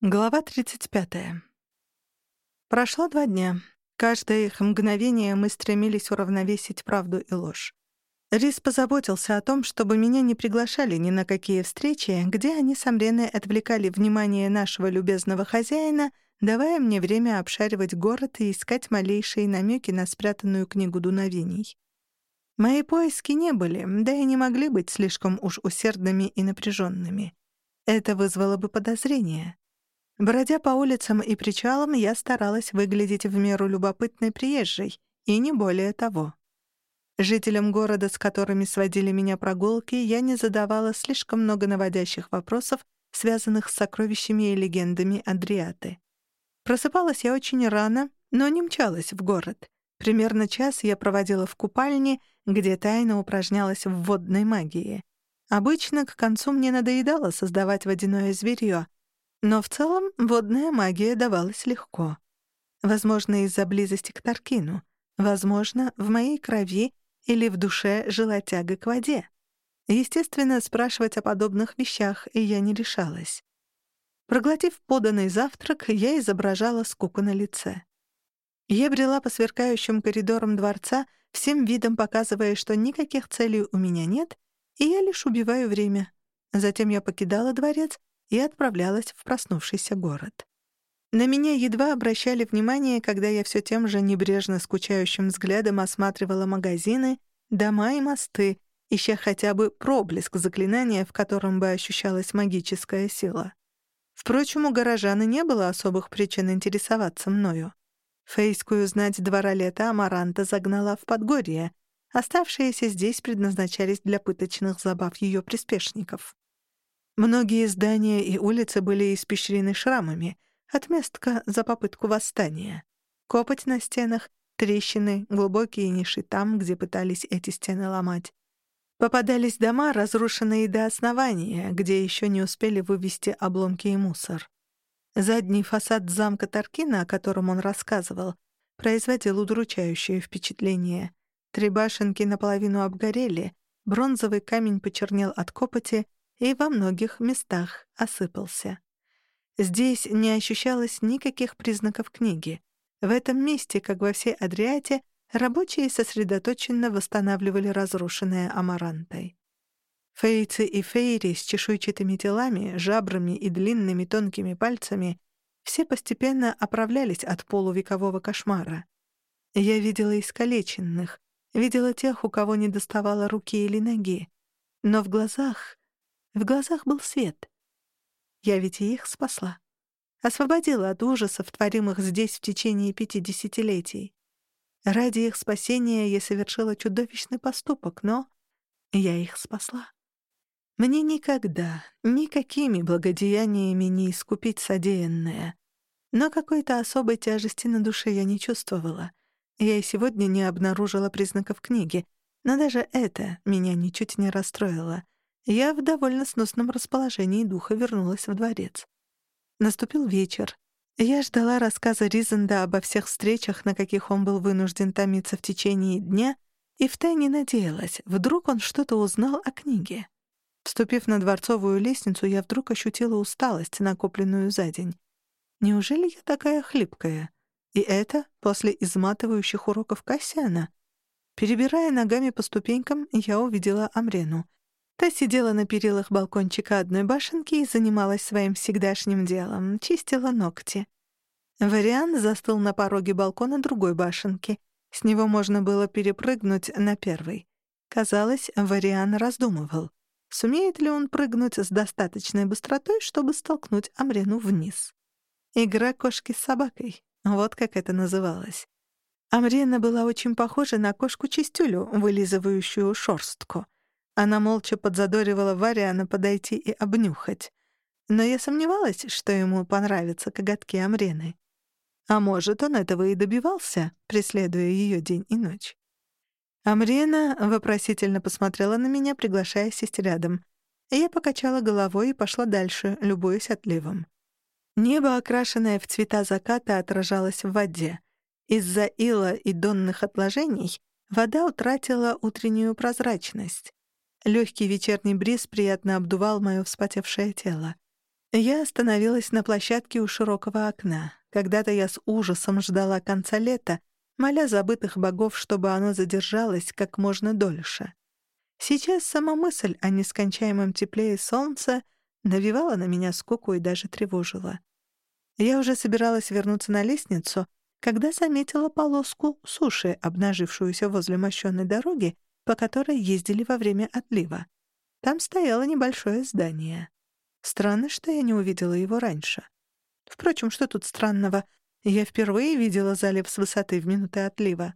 Глава 35. Прошло два дня. Каждое их мгновение мы стремились уравновесить правду и ложь. Рис позаботился о том, чтобы меня не приглашали ни на какие встречи, где они с Амреной отвлекали внимание нашего любезного хозяина, давая мне время обшаривать город и искать малейшие намеки на спрятанную книгу дуновений. Мои поиски не были, да и не могли быть слишком уж усердными и напряженными. Это вызвало бы подозрения. Бродя по улицам и причалам, я старалась выглядеть в меру любопытной приезжей, и не более того. Жителям города, с которыми сводили меня прогулки, я не задавала слишком много наводящих вопросов, связанных с сокровищами и легендами Адриаты. Просыпалась я очень рано, но не мчалась в город. Примерно час я проводила в купальне, где тайно упражнялась в водной магии. Обычно к концу мне надоедало создавать водяное зверье — но в целом водная магия давалась легко. Возможно, из-за близости к Таркину. Возможно, в моей крови или в душе жила тяга к воде. Естественно, спрашивать о подобных вещах я не решалась. Проглотив поданный завтрак, я изображала скуку на лице. Я брела по сверкающим коридорам дворца, всем видом показывая, что никаких целей у меня нет, и я лишь убиваю время. Затем я покидала дворец и отправлялась в проснувшийся город. На меня едва обращали внимание, когда я все тем же небрежно скучающим взглядом осматривала магазины, дома и мосты, ища хотя бы проблеск заклинания, в котором бы ощущалась магическая сила. Впрочем, у горожан и не было особых причин интересоваться мною. Фейскую знать двора лета Амаранта загнала в Подгорье. Оставшиеся здесь предназначались для пыточных забав ее приспешников. Многие здания и улицы были испещрены шрамами, отместка за попытку восстания. Копоть на стенах, трещины, глубокие ниши там, где пытались эти стены ломать. Попадались дома, разрушенные до основания, где еще не успели вывести обломки и мусор. Задний фасад замка Таркина, о котором он рассказывал, производил удручающее впечатление. Три башенки наполовину обгорели, бронзовый камень почернел от копоти — и во многих местах осыпался. Здесь не ощущалось никаких признаков книги. В этом месте, как во всей Адриате, рабочие сосредоточенно восстанавливали разрушенное амарантой. Фейцы и фейри с чешуйчатыми телами, жабрами и длинными тонкими пальцами все постепенно оправлялись от полувекового кошмара. Я видела искалеченных, видела тех, у кого не доставало руки или ноги. Но в глазах в глазах был свет. Я ведь и их спасла. Освободила от ужасов, творимых здесь в течение пяти десятилетий. Ради их спасения я совершила чудовищный поступок, но я их спасла. Мне никогда, никакими благодеяниями не искупить содеянное. Но какой-то особой тяжести на душе я не чувствовала. Я и сегодня не обнаружила признаков книги, но даже это меня ничуть не расстроило — я в довольно сносном расположении духа вернулась в дворец. Наступил вечер. Я ждала рассказа Ризенда обо всех встречах, на каких он был вынужден томиться в течение дня, и втайне надеялась, вдруг он что-то узнал о книге. Вступив на дворцовую лестницу, я вдруг ощутила усталость, накопленную за день. Неужели я такая хлипкая? И это после изматывающих уроков Кассиана? Перебирая ногами по ступенькам, я увидела Амрену — Та сидела на перилах балкончика одной башенки и занималась своим всегдашним делом — чистила ногти. Вариан застыл на пороге балкона другой башенки. С него можно было перепрыгнуть на первый. Казалось, Вариан раздумывал, сумеет ли он прыгнуть с достаточной быстротой, чтобы столкнуть Амрену вниз. Игра кошки с собакой. Вот как это называлось. Амрена была очень похожа на кошку-чистюлю, вылизывающую шорстку — она молча подзадоривала Вариана подойти и обнюхать. Но я сомневалась, что ему понравятся коготки Амрены. А может, он этого и добивался, преследуя ее день и ночь. Амрена вопросительно посмотрела на меня, приглашая сесть рядом. Я покачала головой и пошла дальше, любуясь отливом. Небо, окрашенное в цвета заката, отражалось в воде. Из-за ила и донных отложений вода утратила утреннюю прозрачность. Легкий вечерний бриз приятно обдувал мое вспотевшее тело. Я остановилась на площадке у широкого окна. Когда-то я с ужасом ждала конца лета, моля забытых богов, чтобы оно задержалось как можно дольше. Сейчас сама мысль о нескончаемом тепле и солнце навевала на меня скуку и даже тревожила. Я уже собиралась вернуться на лестницу, когда заметила полоску суши, обнажившуюся возле мощенной дороги, по которой ездили во время отлива. Там стояло небольшое здание. Странно, что я не увидела его раньше. Впрочем, что тут странного? Я впервые видела залив с высоты в минуты отлива.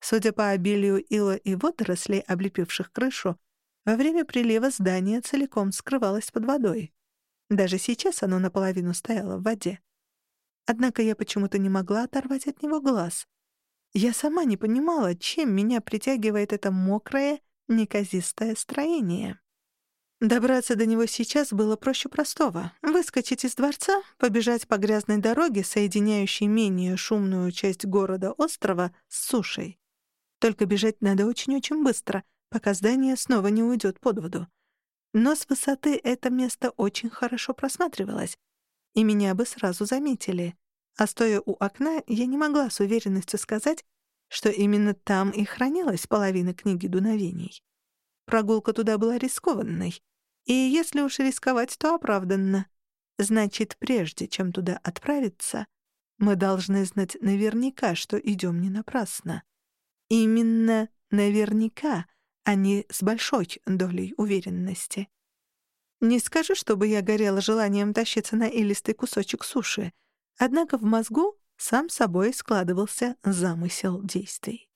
Судя по обилию ила и водорослей, облепивших крышу, во время прилива здание целиком скрывалось под водой. Даже сейчас оно наполовину стояло в воде. Однако я почему-то не могла оторвать от него глаз. Я сама не понимала, чем меня притягивает это мокрое, неказистое строение. Добраться до него сейчас было проще простого. Выскочить из дворца, побежать по грязной дороге, соединяющей менее шумную часть города-острова с сушей. Только бежать надо очень-очень быстро, пока здание снова не уйдет под воду. Но с высоты это место очень хорошо просматривалось, и меня бы сразу заметили. А стоя у окна, я не могла с уверенностью сказать, что именно там и хранилась половина книги дуновений. Прогулка туда была рискованной, и если уж рисковать, то оправданно. Значит, прежде чем туда отправиться, мы должны знать наверняка, что идем не напрасно. Именно наверняка, а не с большой долей уверенности. Не скажу, чтобы я горела желанием тащиться на илистый кусочек суши, однако в мозгу сам собой складывался замысел действий.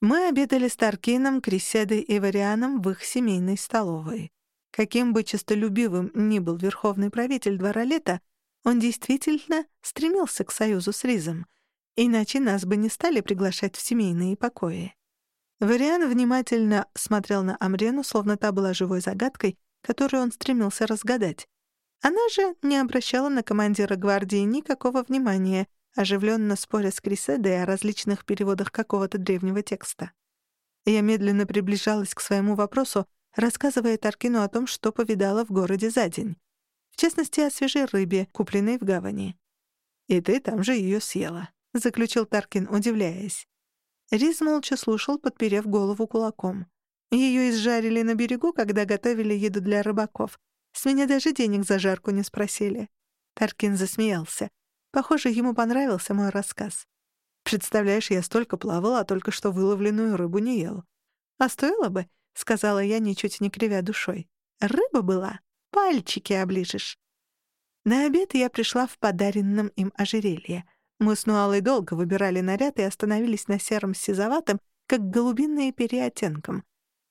Мы обедали с Таркином, Креседой и Варианом в их семейной столовой. Каким бы честолюбивым ни был верховный правитель двора лета, он действительно стремился к союзу с Ризом, иначе нас бы не стали приглашать в семейные покои. Вариан внимательно смотрел на Амрену, словно та была живой загадкой, которую он стремился разгадать. Она же не обращала на командира гвардии никакого внимания, оживленно споря с Криседой о различных переводах какого-то древнего текста. Я медленно приближалась к своему вопросу, рассказывая Таркину о том, что повидала в городе за день. В частности, о свежей рыбе, купленной в гавани. «И ты там же ее съела», — заключил Таркин, удивляясь. Риз молча слушал, подперев голову кулаком. Ее изжарили на берегу, когда готовили еду для рыбаков. С меня даже денег за жарку не спросили. Таркин засмеялся. Похоже, ему понравился мой рассказ. Представляешь, я столько плавала, а только что выловленную рыбу не ел. А стоило бы, — сказала я, ничуть не кривя душой. Рыба была, пальчики оближешь. На обед я пришла в подаренном им ожерелье. Мы с Нуалой долго выбирали наряд и остановились на сером с сизоватым, как голубиные перья оттенком.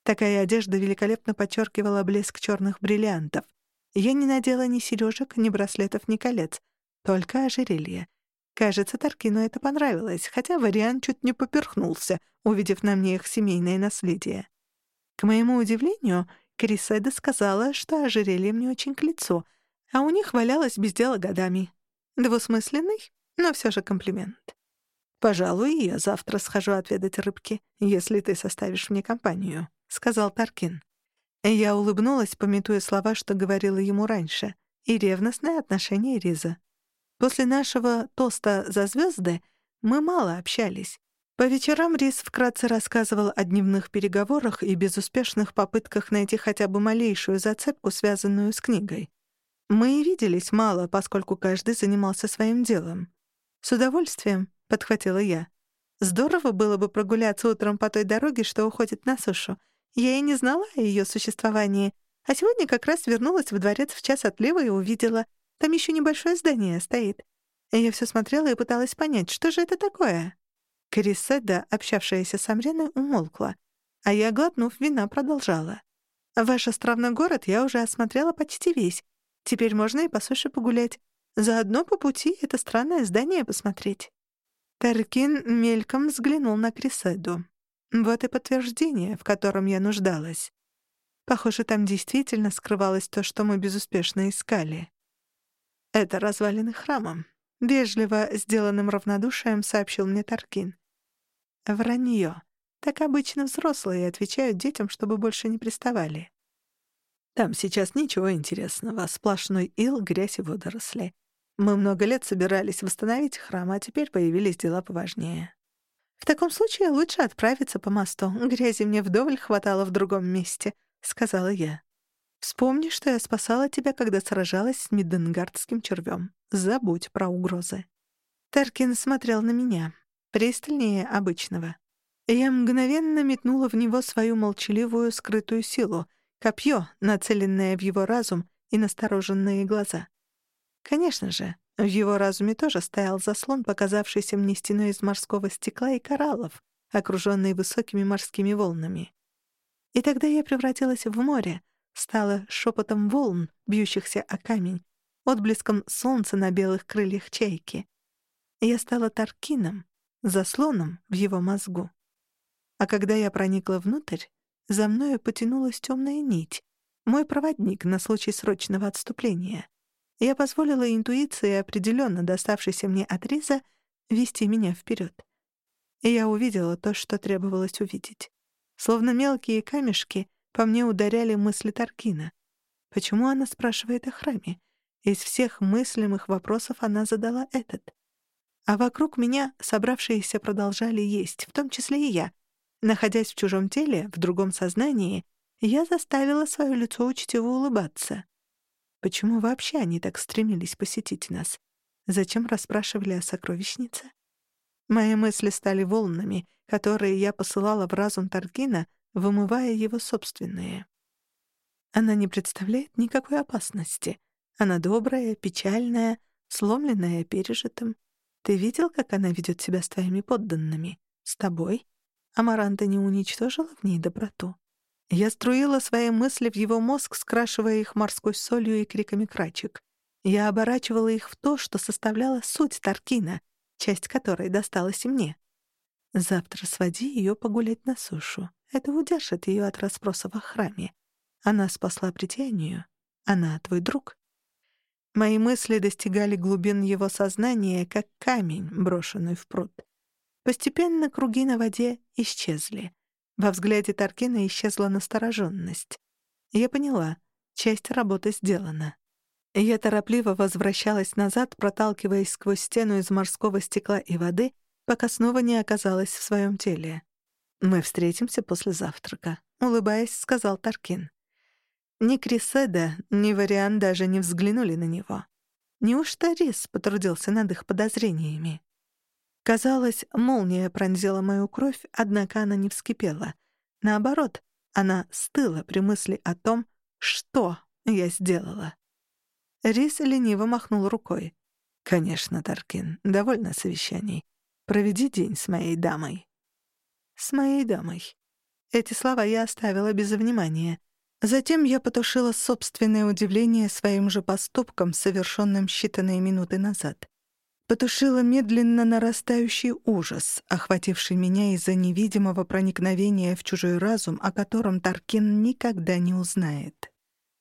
Такая одежда великолепно подчеркивала блеск черных бриллиантов. Я не надела ни сережек, ни браслетов, ни колец, только ожерелье. Кажется, Таркину это понравилось, хотя вариант чуть не поперхнулся, увидев на мне их семейное наследие. К моему удивлению, Криседа сказала, что ожерелье мне очень к лицу, а у них валялось без дела годами. Двусмысленный, но все же комплимент. «Пожалуй, я завтра схожу отведать рыбки, если ты составишь мне компанию», сказал Таркин. Я улыбнулась, пометуя слова, что говорила ему раньше, и ревностное отношение Риза. После нашего тоста за звезды мы мало общались. По вечерам Риз вкратце рассказывал о дневных переговорах и безуспешных попытках найти хотя бы малейшую зацепку, связанную с книгой. Мы и виделись мало, поскольку каждый занимался своим делом. «С удовольствием», — подхватила я. «Здорово было бы прогуляться утром по той дороге, что уходит на сушу. Я и не знала о ее существовании, а сегодня как раз вернулась в дворец в час отлива и увидела. Там еще небольшое здание стоит. Я все смотрела и пыталась понять, что же это такое. Криседа, общавшаяся с Амреной, умолкла, а я, глотнув вина, продолжала. «Ваш островной город я уже осмотрела почти весь. Теперь можно и по суше погулять. Заодно по пути это странное здание посмотреть». Таркин мельком взглянул на Криседу. Вот и подтверждение, в котором я нуждалась. Похоже, там действительно скрывалось то, что мы безуспешно искали. Это развалины храма. Вежливо, сделанным равнодушием, сообщил мне Таркин. Вранье. Так обычно взрослые отвечают детям, чтобы больше не приставали. Там сейчас ничего интересного, сплошной ил, грязь и водоросли. Мы много лет собирались восстановить храм, а теперь появились дела поважнее. В таком случае лучше отправиться по мосту. Грязи мне вдоволь хватало в другом месте, — сказала я. Вспомни, что я спасала тебя, когда сражалась с Миденгардским червем. Забудь про угрозы. Таркин смотрел на меня, пристальнее обычного. Я мгновенно метнула в него свою молчаливую скрытую силу, копье, нацеленное в его разум и настороженные глаза. Конечно же, в его разуме тоже стоял заслон, показавшийся мне стеной из морского стекла и кораллов, окружённый высокими морскими волнами. И тогда я превратилась в море, стала шепотом волн, бьющихся о камень, отблеском солнца на белых крыльях чайки. Я стала Таркином, заслоном в его мозгу. А когда я проникла внутрь, за мною потянулась темная нить, мой проводник на случай срочного отступления. Я позволила интуиции, определенно доставшейся мне от Риза, вести меня вперед. И я увидела то, что требовалось увидеть. Словно мелкие камешки по мне ударяли мысли Таркина. Почему она спрашивает о храме? Из всех мыслимых вопросов она задала этот. А вокруг меня собравшиеся продолжали есть, в том числе и я. Находясь в чужом теле, в другом сознании, я заставила свое лицо учтиво улыбаться. Почему вообще они так стремились посетить нас? Зачем расспрашивали о сокровищнице? Мои мысли стали волнами, которые я посылала в разум Таргина, вымывая его собственные. Она не представляет никакой опасности. Она добрая, печальная, сломленная пережитым. Ты видел, как она ведет себя с твоими подданными? С тобой? Амаранта не уничтожила в ней доброту. Я струила свои мысли в его мозг, скрашивая их морской солью и криками крачек. Я оборачивала их в то, что составляло суть Таркина, часть которой досталась и мне. Завтра своди ее погулять на сушу. Это удержит ее от расспросов о храме. Она спасла притянию. Она твой друг. Мои мысли достигали глубин его сознания, как камень, брошенный в пруд. Постепенно круги на воде исчезли. Во взгляде Таркина исчезла настороженность. Я поняла, часть работы сделана. Я торопливо возвращалась назад, проталкиваясь сквозь стену из морского стекла и воды, пока снова не оказалась в своем теле. «Мы встретимся после завтрака», — улыбаясь, сказал Таркин. Ни Криседа, ни Вариан даже не взглянули на него. Неужто Рис потрудился над их подозрениями? Казалось, молния пронзила мою кровь, однако она не вскипела. Наоборот, она стыла при мысли о том, что я сделала. Рис лениво махнул рукой. «Конечно, Таркин, довольно совещаний. Проведи день с моей дамой». «С моей дамой». Эти слова я оставила без внимания. Затем я потушила собственное удивление своим же поступком, совершенным считанные минуты назад. Потушила медленно нарастающий ужас, охвативший меня из-за невидимого проникновения в чужой разум, о котором Таркин никогда не узнает.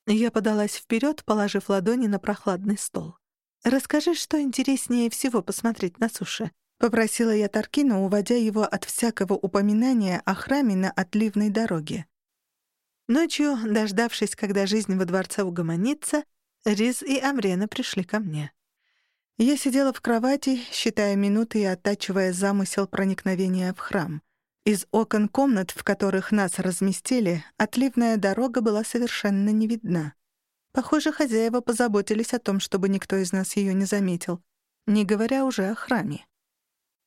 Я подалась вперед, положив ладони на прохладный стол. «Расскажи, что интереснее всего посмотреть на суше», Попросила я Таркина, уводя его от всякого упоминания о храме на отливной дороге. Ночью, дождавшись, когда жизнь во дворце угомонится, Риз и Амрена пришли ко мне. Я сидела в кровати, считая минуты и оттачивая замысел проникновения в храм. Из окон комнат, в которых нас разместили, отливная дорога была совершенно не видна. Похоже, хозяева позаботились о том, чтобы никто из нас ее не заметил, не говоря уже о храме.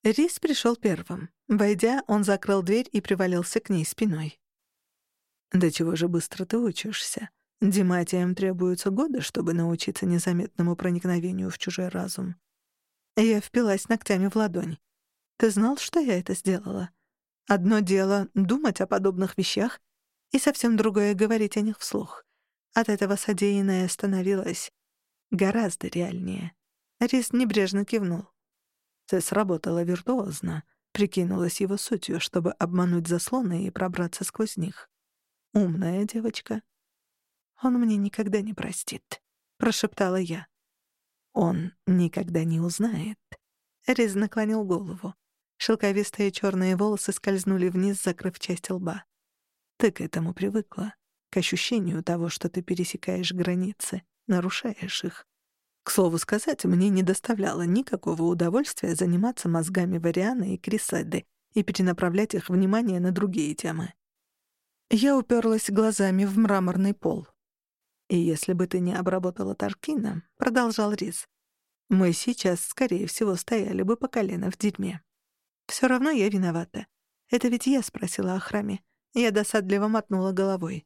Рис пришел первым. Войдя, он закрыл дверь и привалился к ней спиной. «Да чего же быстро ты учишься? Диматиям требуются годы, чтобы научиться незаметному проникновению в чужой разум». Я впилась ногтями в ладонь. «Ты знал, что я это сделала? Одно дело — думать о подобных вещах, и совсем другое — говорить о них вслух. От этого содеянное становилось гораздо реальнее». Рис небрежно кивнул. Ты сработала виртуозно, прикинулась его сутью, чтобы обмануть заслоны и пробраться сквозь них. Умная девочка. Он мне никогда не простит, прошептала я. Он никогда не узнает. Риз наклонил голову. Шелковистые черные волосы скользнули вниз, закрыв часть лба. Ты к этому привыкла. к ощущению того, что ты пересекаешь границы, нарушаешь их. К слову сказать, мне не доставляло никакого удовольствия заниматься мозгами Варианы и Криседы и перенаправлять их внимание на другие темы. Я уперлась глазами в мраморный пол. «И если бы ты не обработала Таркина», — продолжал Рис, «мы сейчас, скорее всего, стояли бы по колено в дерьме. Все равно я виновата. Это ведь я спросила о храме. Я досадливо мотнула головой.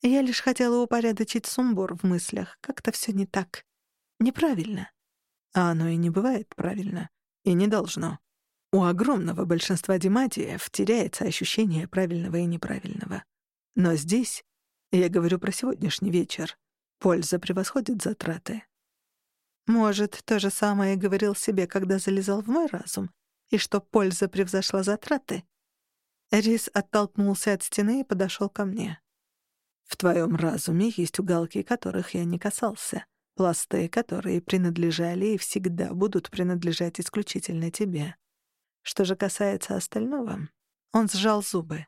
Я лишь хотела упорядочить сумбур в мыслях. Как-то все не так. Неправильно. А оно и не бывает правильно. И не должно. У огромного большинства дематиев теряется ощущение правильного и неправильного. Но здесь, я говорю про сегодняшний вечер, польза превосходит затраты. Может, то же самое говорил себе, когда залезал в мой разум, и что польза превзошла затраты? Рис оттолкнулся от стены и подошел ко мне. «В твоем разуме есть уголки, которых я не касался пласты, которые принадлежали и всегда будут принадлежать исключительно тебе. Что же касается остального, он сжал зубы.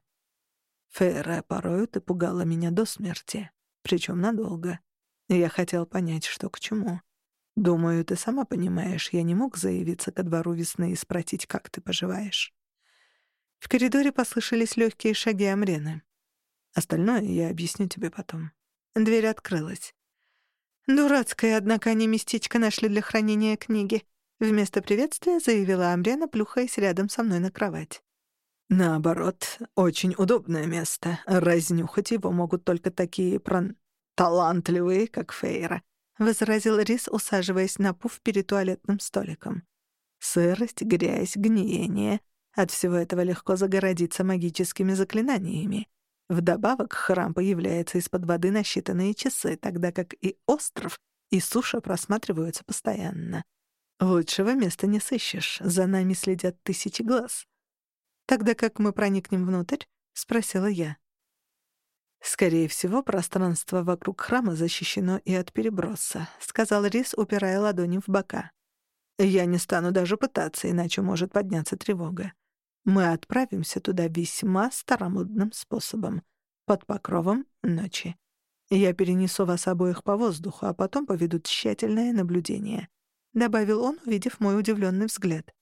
Фейра, порою ты пугала меня до смерти, причем надолго. Я хотел понять, что к чему. Думаю, ты сама понимаешь, я не мог заявиться ко двору весны и спросить, как ты поживаешь. В коридоре послышались легкие шаги Амрены. Остальное я объясню тебе потом. Дверь открылась. «Дурацкое, однако, они местечко нашли для хранения книги», — вместо приветствия заявила Амрена, плюхаясь рядом со мной на кровать. «Наоборот, очень удобное место. Разнюхать его могут только такие прон... талантливые, как Фейра», — возразил Рис, усаживаясь на пуф перед туалетным столиком. «Сырость, грязь, гниение. От всего этого легко загородиться магическими заклинаниями. Вдобавок храм появляется из-под воды на считанные часы, тогда как и остров, и суша просматриваются постоянно. Лучшего места не сыщешь, за нами следят тысячи глаз. «Тогда как мы проникнем внутрь?» — спросила я. «Скорее всего, пространство вокруг храма защищено и от переброса», — сказал Рис, упирая ладони в бока. «Я не стану даже пытаться, иначе может подняться тревога. Мы отправимся туда весьма старомодным способом, под покровом ночи. Я перенесу вас обоих по воздуху, а потом поведу тщательное наблюдение», — добавил он, увидев мой удивленный взгляд.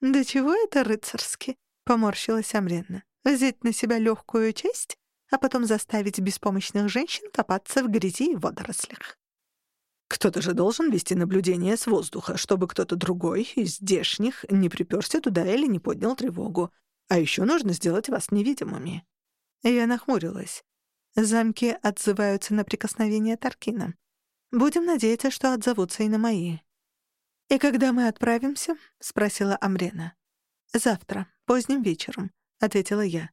«Да чего это рыцарски?» — поморщилась Амренна. «Взять на себя легкую честь, а потом заставить беспомощных женщин копаться в грязи и водорослях». Кто-то же должен вести наблюдение с воздуха, чтобы кто-то другой из здешних не приперся туда или не поднял тревогу. А еще нужно сделать вас невидимыми». Я нахмурилась. Замки отзываются на прикосновение Таркина. Будем надеяться, что отзовутся и на мои. «И когда мы отправимся?» — спросила Амрена. «Завтра, поздним вечером», — ответила я.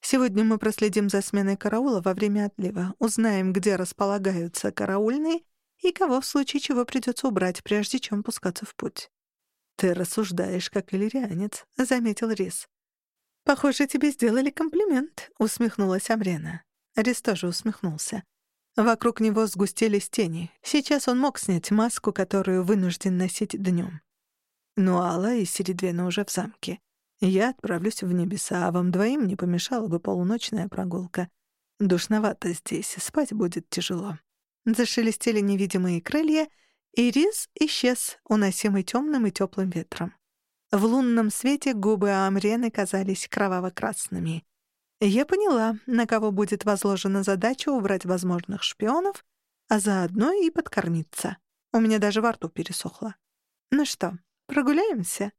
«Сегодня мы проследим за сменой караула во время отлива, узнаем, где располагаются караульные и кого в случае чего придется убрать, прежде чем пускаться в путь. «Ты рассуждаешь, как иллирианец», — заметил Рис. «Похоже, тебе сделали комплимент», — усмехнулась Амрена. Рис тоже усмехнулся. Вокруг него сгустились тени. Сейчас он мог снять маску, которую вынужден носить днем. Но Алла и Середвена уже в замке. Я отправлюсь в небеса, а вам двоим не помешала бы полуночная прогулка. Душновато здесь, спать будет тяжело. Зашелестели невидимые крылья, и рис исчез, уносимый темным и теплым ветром. В лунном свете губы Амрены казались кроваво-красными. Я поняла, на кого будет возложена задача убрать возможных шпионов, а заодно и подкормиться. У меня даже во рту пересохло. «Ну что, прогуляемся?»